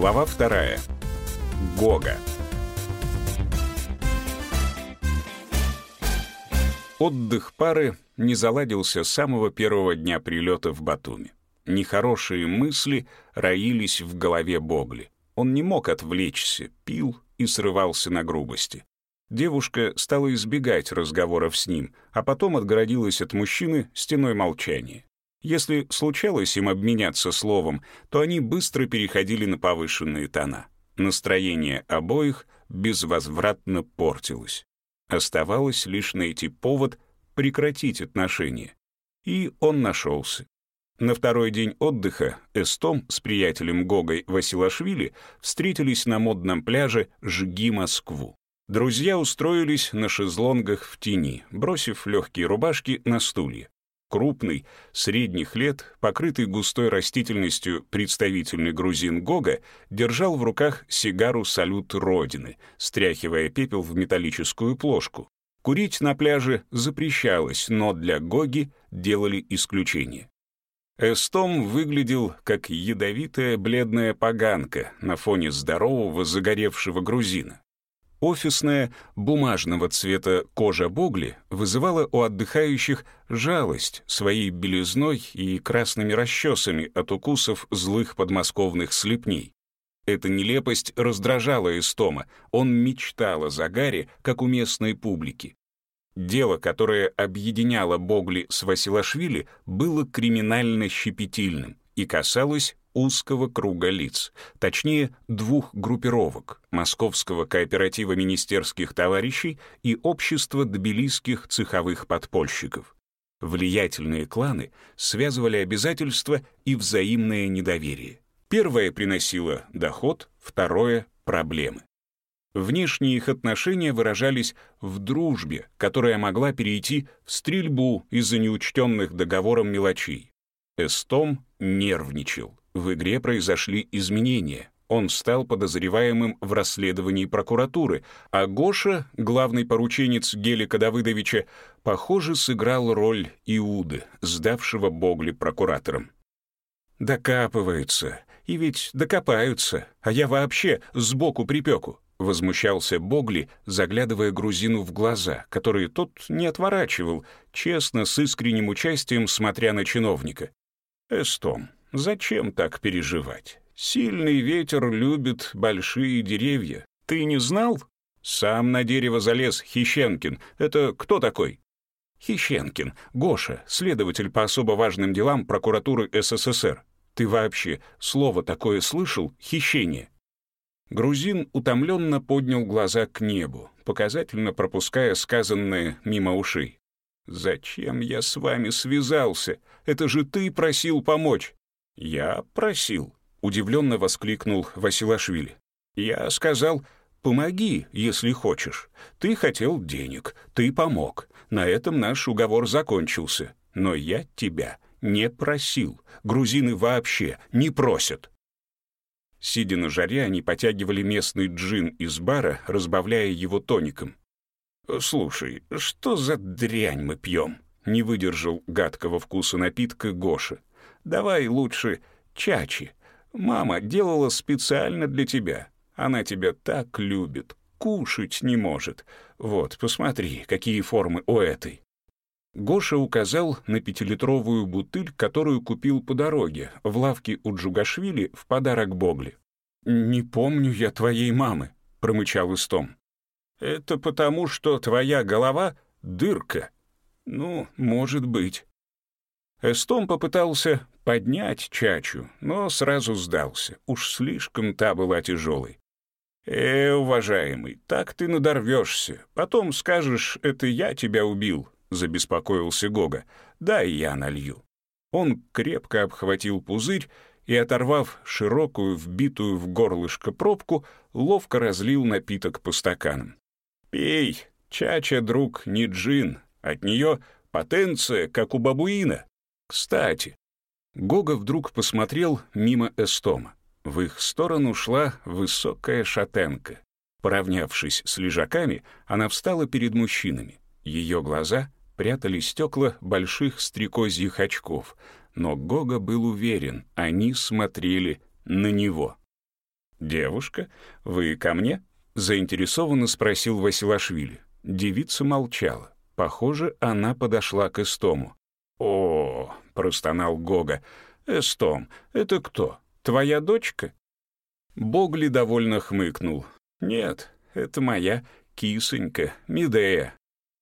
Глава вторая. Гога. Отдых пары не заладился с самого первого дня прилета в Батуми. Нехорошие мысли роились в голове Богли. Он не мог отвлечься, пил и срывался на грубости. Девушка стала избегать разговоров с ним, а потом отгородилась от мужчины стеной молчания. Если случалось им обменяться словом, то они быстро переходили на повышенные тона. Настроение обоих безвозвратно портилось. Оставалось лишь найти повод прекратить отношения. И он нашелся. На второй день отдыха Эстом с приятелем Гогой Василашвили встретились на модном пляже «Жги Москву». Друзья устроились на шезлонгах в тени, бросив легкие рубашки на стулья. Крупный, средних лет, покрытый густой растительностью представительный грузин Гога держал в руках сигару «Салют Родины», стряхивая пепел в металлическую плошку. Курить на пляже запрещалось, но для Гоги делали исключение. Эстом выглядел как ядовитая бледная поганка на фоне здорового загоревшего грузина. Офисная, бумажного цвета кожа Богли вызывала у отдыхающих жалость своей белизной и красными расчесами от укусов злых подмосковных слепней. Эта нелепость раздражала Эстома, он мечтал о загаре, как у местной публики. Дело, которое объединяло Богли с Василашвили, было криминально щепетильным и касалось узкого круга лиц, точнее двух группировок — Московского кооператива министерских товарищей и Общества тбилисских цеховых подпольщиков. Влиятельные кланы связывали обязательства и взаимное недоверие. Первое приносило доход, второе — проблемы. Внешние их отношения выражались в дружбе, которая могла перейти в стрельбу из-за неучтенных договором мелочей. Эстом нервничал. В игре произошли изменения. Он стал подозреваемым в расследовании прокуратуры, а Гоша, главный порученец Гелика Давыдовича, похоже, сыграл роль Иуды, сдавшего Богли прокуратором. «Докапываются, и ведь докопаются, а я вообще сбоку припеку», возмущался Богли, заглядывая грузину в глаза, которые тот не отворачивал, честно, с искренним участием смотря на чиновника. «Эстом, Зачем так переживать? Сильный ветер любит большие деревья. Ты не знал? Сам на дерево залез Хищенкин. Это кто такой? Хищенкин, Гоша, следователь по особо важным делам прокуратуры СССР. Ты вообще слово такое слышал? Хищение. Грузин утомленно поднял глаза к небу, показательно пропуская сказанное мимо ушей. «Зачем я с вами связался? Это же ты просил помочь. «Я просил», — удивленно воскликнул Василашвили. «Я сказал, помоги, если хочешь. Ты хотел денег, ты помог. На этом наш уговор закончился. Но я тебя не просил. Грузины вообще не просят». Сидя на жаре, они потягивали местный джин из бара, разбавляя его тоником. «Слушай, что за дрянь мы пьем?» — не выдержал гадкого вкуса напитка Гоша. Давай лучше чачи. Мама делала специально для тебя. Она тебя так любит, кушать не может. Вот, посмотри, какие формы у этой». Гоша указал на пятилитровую бутыль, которую купил по дороге в лавке у Джугашвили в подарок Богли. «Не помню я твоей мамы», — промычал Истом. «Это потому, что твоя голова — дырка». «Ну, может быть». Эстом попытался поднять чачу, но сразу сдался. Уж слишком та была тяжелой. «Э, уважаемый, так ты надорвешься. Потом скажешь, это я тебя убил», — забеспокоился Гога. «Дай я налью». Он крепко обхватил пузырь и, оторвав широкую, вбитую в горлышко пробку, ловко разлил напиток по стаканам. «Пей, чача, друг, не джин. От нее потенция, как у бабуина. Кстати, Гога вдруг посмотрел мимо Эстома. В их сторону шла высокая шатенка. Поравнявшись с лежаками, она встала перед мужчинами. Ее глаза прятали стекла больших стрекозьих очков, но Гога был уверен, они смотрели на него. «Девушка, вы ко мне?» — заинтересованно спросил Василашвили. Девица молчала. Похоже, она подошла к Эстому. «О, — простонал Гога, — Эстом, это кто? Твоя дочка?» Богли довольно хмыкнул. «Нет, это моя кисонька, Медея».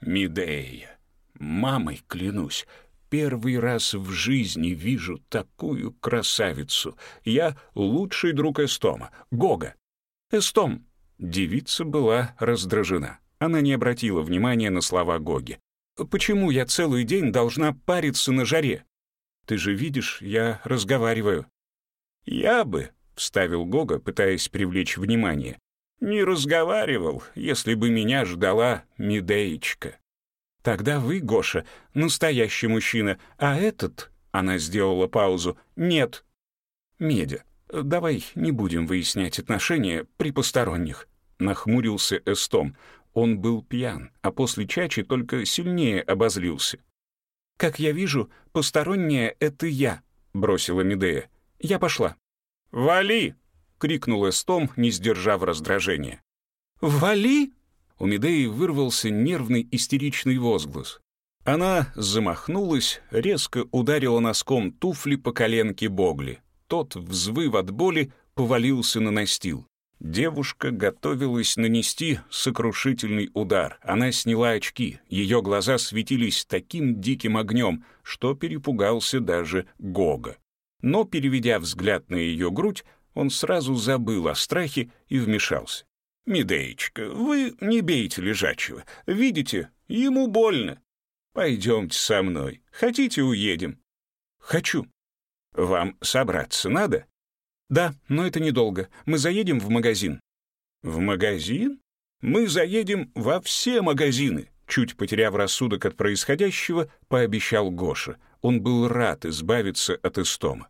«Медея, мамой клянусь, первый раз в жизни вижу такую красавицу. Я лучший друг Эстома, Гога». «Эстом!» Девица была раздражена. Она не обратила внимания на слова Гоги. «Почему я целый день должна париться на жаре? Ты же видишь, я разговариваю». «Я бы», — вставил Гога, пытаясь привлечь внимание, «не разговаривал, если бы меня ждала Медеечка». «Тогда вы, Гоша, настоящий мужчина, а этот...» — она сделала паузу. «Нет». «Медя, давай не будем выяснять отношения при посторонних», — нахмурился Эстом. Он был пьян, а после чачи только сильнее обозлился. «Как я вижу, посторонняя — это я», — бросила Медея. «Я пошла». «Вали!» — крикнул Эстом, не сдержав раздражения. «Вали!» У Медеи вырвался нервный истеричный возглас. Она замахнулась, резко ударила носком туфли по коленке Богли. Тот, взвыв от боли, повалился на настил. Девушка готовилась нанести сокрушительный удар. Она сняла очки, ее глаза светились таким диким огнем, что перепугался даже Гога. Но, переведя взгляд на ее грудь, он сразу забыл о страхе и вмешался. «Медеечка, вы не бейте лежачего. Видите, ему больно. Пойдемте со мной. Хотите, уедем?» «Хочу». «Вам собраться надо?» «Да, но это недолго. Мы заедем в магазин». «В магазин? Мы заедем во все магазины», чуть потеряв рассудок от происходящего, пообещал Гоша. Он был рад избавиться от истома.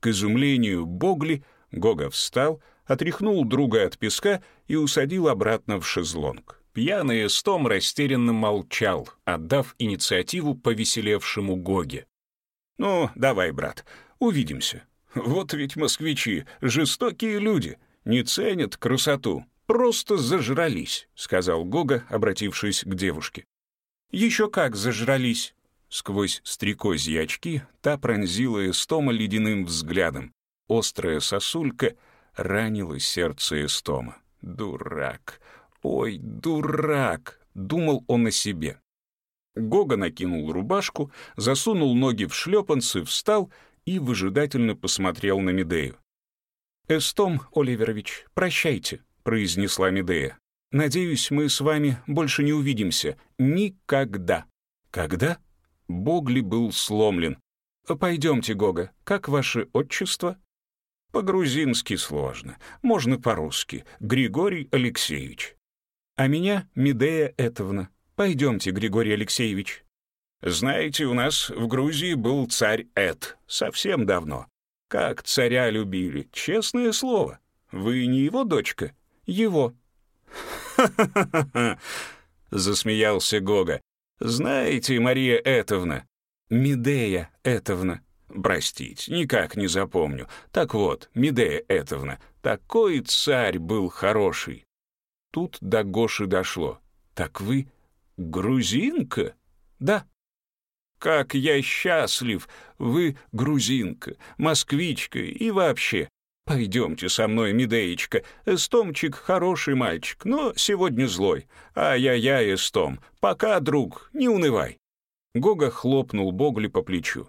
К изумлению Богли Гога встал, отряхнул друга от песка и усадил обратно в шезлонг. Пьяный Эстом растерянно молчал, отдав инициативу повеселевшему Гоге. «Ну, давай, брат, увидимся. Вот ведь москвичи, жестокие люди, не ценят красоту, просто зажрались», — сказал Гога, обратившись к девушке. «Еще как зажрались!» Сквозь стрекозьи очки та пронзила Эстома ледяным взглядом. Острая сосулька ранила сердце Эстома. «Дурак! Ой, дурак!» — думал он о себе. Гога накинул рубашку, засунул ноги в шлепанцы, встал и выжидательно посмотрел на Медею. «Эстом Оливерович, прощайте», — произнесла Медея. «Надеюсь, мы с вами больше не увидимся. Никогда». «Когда?» Богли был сломлен. «Пойдемте, Гога, как ваше отчество?» «По-грузински сложно. Можно по-русски. Григорий Алексеевич». «А меня Медея Этовна. Пойдемте, Григорий Алексеевич». Знаете, у нас в Грузии был царь Эд, совсем давно. Как царя любили, честное слово. Вы не его дочка? Его. «Ха-ха-ха-ха!» — засмеялся Гога. «Знаете, Мария Этовна...» «Медея Этовна...» «Простите, никак не запомню. Так вот, Медея Этовна, такой царь был хороший». Тут до Гоши дошло. «Так вы грузинка?» «Да», как я счастлив! Вы грузинка, москвичка и вообще. Пойдемте со мной, Медеечка. Эстомчик хороший мальчик, но сегодня злой. Ай-яй-яй, Эстом, пока, друг, не унывай». Гога хлопнул Богли по плечу.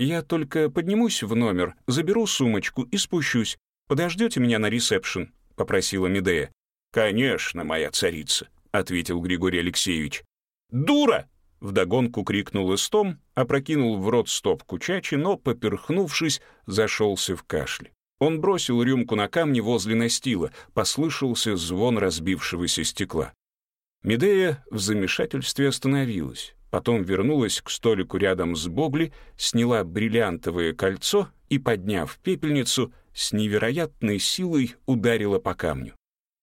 «Я только поднимусь в номер, заберу сумочку и спущусь. Подождете меня на ресепшн?» — попросила Медея. «Конечно, моя царица», — ответил Григорий Алексеевич. «Дура!» Вдогонку крикнул Истом, опрокинул в рот стопку чачи, но, поперхнувшись, зашелся в кашле. Он бросил рюмку на камни возле настила, послышался звон разбившегося стекла. Медея в замешательстве остановилась, потом вернулась к столику рядом с Богли, сняла бриллиантовое кольцо и, подняв пепельницу, с невероятной силой ударила по камню.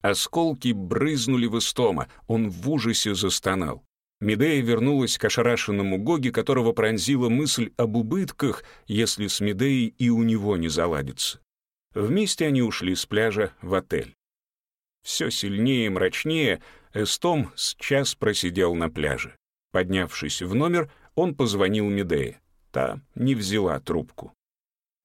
Осколки брызнули в истома, он в ужасе застонал. Медея вернулась к ошарашенному Гоге, которого пронзила мысль об убытках, если с Медеей и у него не заладится. Вместе они ушли с пляжа в отель. Все сильнее и мрачнее Эстом с час просидел на пляже. Поднявшись в номер, он позвонил Медее. Та не взяла трубку.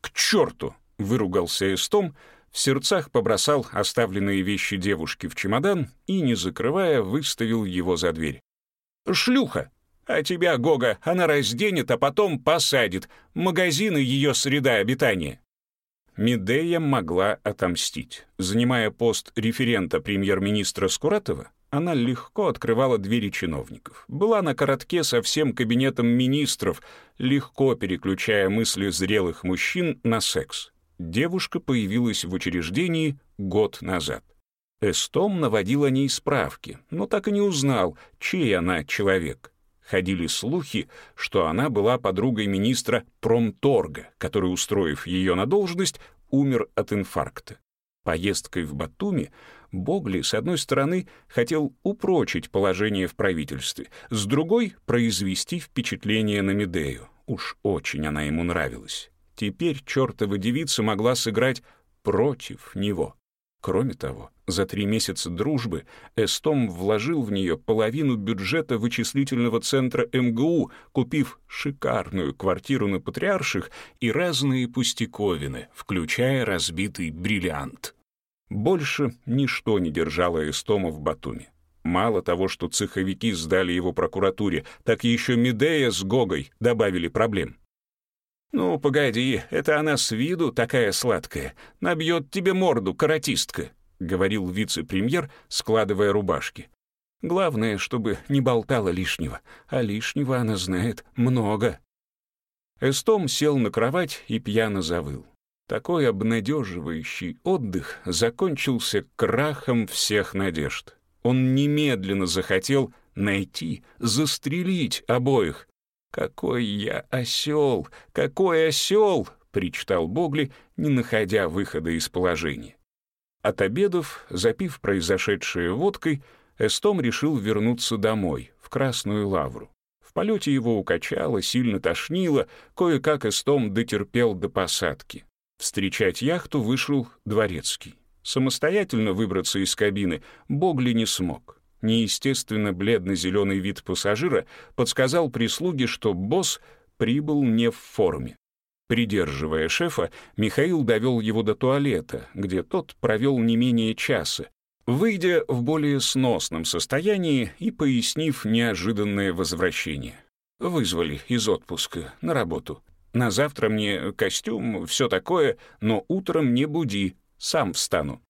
«К черту!» — выругался Эстом, в сердцах побросал оставленные вещи девушки в чемодан и, не закрывая, выставил его за дверь. «Шлюха! А тебя, Гога, она разденет, а потом посадит. Магазины — ее среда обитания». Медея могла отомстить. Занимая пост референта премьер-министра Скуратова, она легко открывала двери чиновников. Была на коротке со всем кабинетом министров, легко переключая мысли зрелых мужчин на секс. Девушка появилась в учреждении год назад. Эстом наводил о ней справки, но так и не узнал, чей она человек. Ходили слухи, что она была подругой министра промторга, который, устроив ее на должность, умер от инфаркта. Поездкой в Батуми Богли, с одной стороны, хотел упрочить положение в правительстве, с другой — произвести впечатление на Медею. Уж очень она ему нравилась. Теперь чертова девица могла сыграть против него. Кроме того, за три месяца дружбы Эстом вложил в нее половину бюджета вычислительного центра МГУ, купив шикарную квартиру на Патриарших и разные пустяковины, включая разбитый бриллиант. Больше ничто не держало Эстома в Батуми. Мало того, что цеховики сдали его прокуратуре, так еще Медея с Гогой добавили проблем. «Ну, погоди, это она с виду такая сладкая. Набьет тебе морду, каратистка», — говорил вице-премьер, складывая рубашки. «Главное, чтобы не болтала лишнего, а лишнего она знает много». Эстом сел на кровать и пьяно завыл. Такой обнадеживающий отдых закончился крахом всех надежд. Он немедленно захотел найти, застрелить обоих, «Какой я осел! Какой осел!» — причитал Богли, не находя выхода из положения. От обедов, запив произошедшее водкой, Эстом решил вернуться домой, в Красную Лавру. В полете его укачало, сильно тошнило, кое-как Эстом дотерпел до посадки. Встречать яхту вышел дворецкий. Самостоятельно выбраться из кабины Богли не смог неестественно бледно-зеленый вид пассажира подсказал прислуге, что босс прибыл не в форме. Придерживая шефа, Михаил довел его до туалета, где тот провел не менее часа, выйдя в более сносном состоянии и пояснив неожиданное возвращение. Вызвали из отпуска на работу. На завтра мне костюм, все такое, но утром не буди, сам встану.